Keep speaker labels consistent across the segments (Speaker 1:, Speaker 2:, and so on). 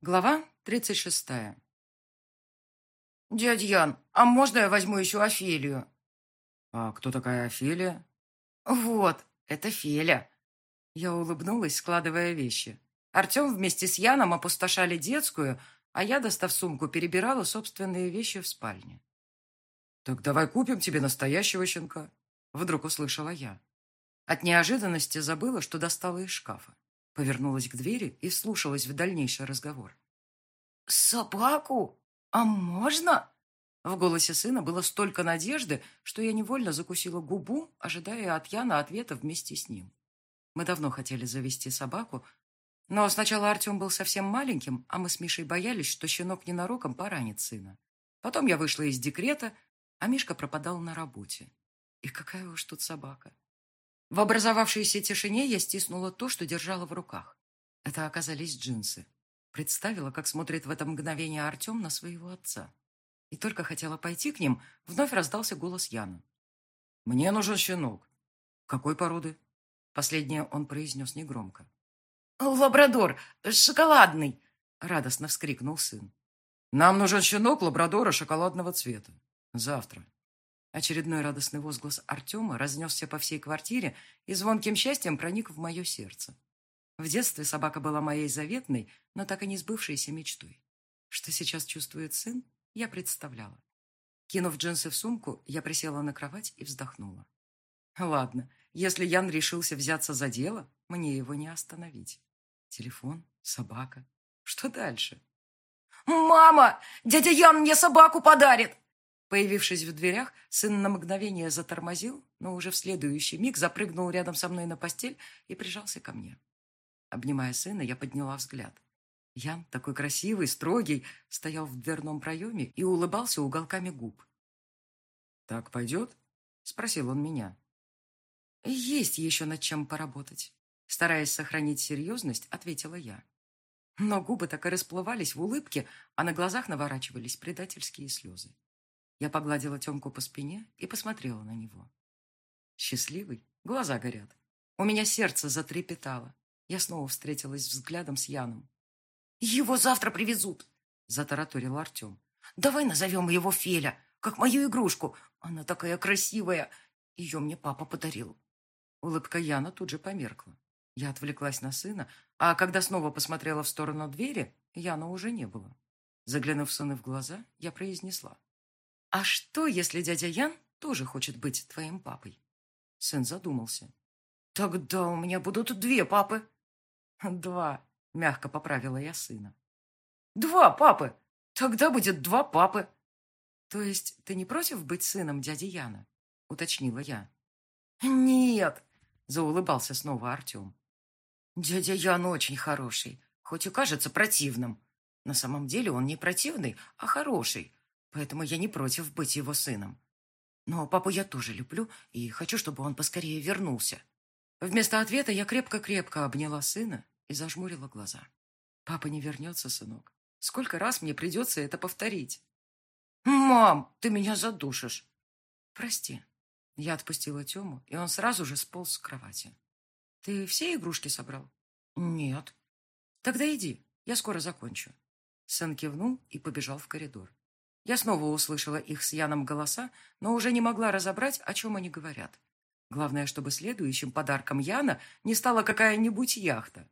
Speaker 1: Глава 36.
Speaker 2: «Дядя Ян, а можно я возьму еще Офелию?»
Speaker 1: «А кто такая Офелия?»
Speaker 2: «Вот, это Феля».
Speaker 1: Я улыбнулась, складывая вещи. Артем вместе с Яном опустошали детскую, а я, достав сумку, перебирала собственные вещи в спальне. «Так давай купим тебе настоящего щенка», — вдруг услышала я. От неожиданности забыла, что достала из шкафа. Повернулась к двери и вслушалась в дальнейший разговор.
Speaker 2: «Собаку? А можно?»
Speaker 1: В голосе сына было столько надежды, что я невольно закусила губу, ожидая от Яна ответа вместе с ним. Мы давно хотели завести собаку, но сначала Артем был совсем маленьким, а мы с Мишей боялись, что щенок ненароком поранит сына. Потом я вышла из декрета, а Мишка пропадал на работе. И какая уж тут собака. В образовавшейся тишине я стиснула то, что держала в руках. Это оказались джинсы. Представила, как смотрит в это мгновение Артем на своего отца. И только хотела пойти к ним, вновь раздался голос Яна. «Мне нужен щенок». «Какой породы?» Последнее он произнес негромко.
Speaker 2: «Лабрадор, шоколадный!» — радостно вскрикнул сын.
Speaker 1: «Нам нужен щенок лабрадора шоколадного цвета. Завтра». Очередной радостный возглас Артема разнесся по всей квартире и звонким счастьем проник в мое сердце. В детстве собака была моей заветной, но так и не сбывшейся мечтой. Что сейчас чувствует сын, я представляла. Кинув джинсы в сумку, я присела на кровать и вздохнула. Ладно, если Ян решился взяться за дело, мне его не остановить. Телефон, собака. Что дальше?
Speaker 2: «Мама! Дядя Ян мне собаку подарит!»
Speaker 1: Появившись в дверях, сын на мгновение затормозил, но уже в следующий миг запрыгнул рядом со мной на постель и прижался ко мне. Обнимая сына, я подняла взгляд. Ян, такой красивый, строгий, стоял в дверном проеме и улыбался уголками губ. «Так пойдет?» — спросил он меня. «Есть еще над чем поработать», — стараясь сохранить серьезность, ответила я. Но губы так и расплывались в улыбке, а на глазах наворачивались предательские слезы. Я погладила Тёмку по спине и посмотрела на него. Счастливый, глаза горят. У меня сердце затрепетало. Я снова встретилась взглядом с Яном.
Speaker 2: «Его завтра привезут», — затараторил Артем. «Давай назовем его Феля, как мою игрушку. Она такая красивая. Ее мне папа подарил».
Speaker 1: Улыбка Яна тут же померкла. Я отвлеклась на сына, а когда снова посмотрела в сторону двери, Яна уже не было. Заглянув сыну в глаза, я произнесла. «А что, если дядя Ян тоже хочет быть твоим папой?» Сын задумался.
Speaker 2: «Тогда у меня будут две папы».
Speaker 1: «Два», — мягко поправила я сына.
Speaker 2: «Два папы! Тогда будет два папы!»
Speaker 1: «То есть ты не против быть сыном дяди Яна?» — уточнила я.
Speaker 2: «Нет», —
Speaker 1: заулыбался снова Артем.
Speaker 2: «Дядя Ян очень хороший, хоть и кажется противным. На самом деле он не противный, а хороший поэтому я не против быть его сыном. Но папу я тоже люблю и хочу, чтобы он поскорее вернулся.
Speaker 1: Вместо ответа я крепко-крепко обняла сына и зажмурила глаза. Папа не вернется, сынок. Сколько раз мне придется это повторить?
Speaker 2: «Мам, ты меня задушишь!»
Speaker 1: «Прости». Я отпустила Тему, и он сразу же сполз с кровати. «Ты все игрушки собрал?»
Speaker 2: «Нет».
Speaker 1: «Тогда иди, я скоро закончу». Сын кивнул и побежал в коридор. Я снова услышала их с Яном голоса, но уже не могла разобрать, о чем они говорят. Главное, чтобы следующим подарком Яна не стала какая-нибудь яхта.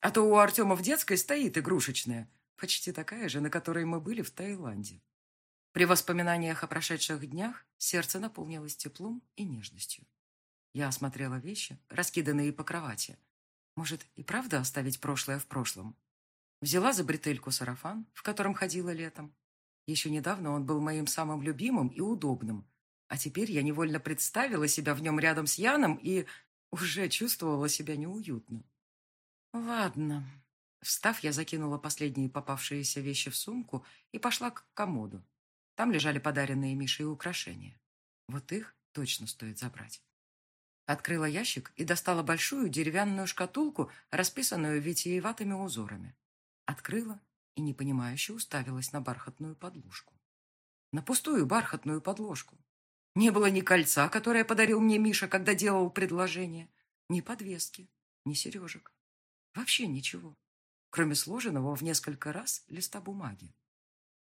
Speaker 1: А то у Артема в детской стоит игрушечная, почти такая же, на которой мы были в Таиланде. При воспоминаниях о прошедших днях сердце наполнилось теплом и нежностью. Я осмотрела вещи, раскиданные по кровати. Может, и правда оставить прошлое в прошлом? Взяла за бретельку сарафан, в котором ходила летом, еще недавно он был моим самым любимым и удобным, а теперь я невольно представила себя в нем рядом с Яном и уже чувствовала себя неуютно. Ладно. Встав, я закинула последние попавшиеся вещи в сумку и пошла к комоду. Там лежали подаренные Мишей украшения. Вот их точно стоит забрать. Открыла ящик и достала большую деревянную шкатулку, расписанную витиеватыми узорами. Открыла и непонимающе уставилась на бархатную подложку. На пустую бархатную подложку. Не было ни кольца, которое подарил мне Миша, когда делал предложение, ни подвески, ни сережек. Вообще ничего. кроме сложенного в несколько раз листа бумаги.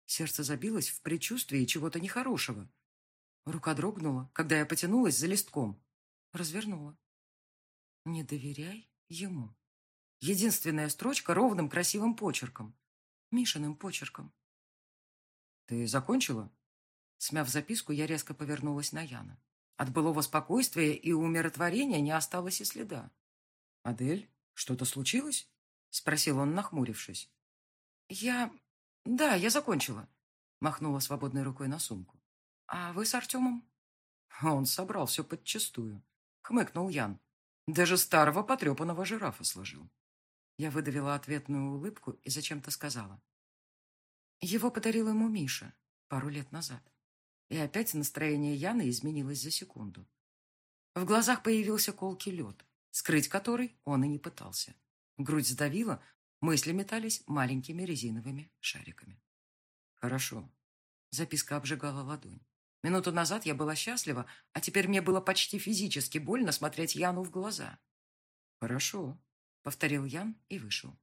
Speaker 1: Сердце забилось в предчувствии чего-то нехорошего. Рука дрогнула, когда я потянулась за листком. Развернула. «Не доверяй ему». Единственная строчка ровным красивым почерком. Мишиным почерком. «Ты закончила?» Смяв записку, я резко повернулась на Яна. От былого спокойствия и умиротворения не осталось и следа. «Адель, что-то случилось?» — спросил он, нахмурившись. «Я... да, я закончила», — махнула свободной рукой на сумку. «А вы с Артемом?» Он собрал все подчистую. Хмыкнул Ян. Даже старого потрепанного жирафа сложил. Я выдавила ответную улыбку и зачем-то сказала. Его подарил ему Миша пару лет назад. И опять настроение Яны изменилось за секунду. В глазах появился колкий лед, скрыть который он и не пытался. Грудь сдавила, мысли метались маленькими резиновыми шариками. «Хорошо». Записка обжигала ладонь. Минуту назад я была счастлива, а теперь мне было почти физически больно смотреть Яну в глаза. «Хорошо», — повторил Ян и вышел.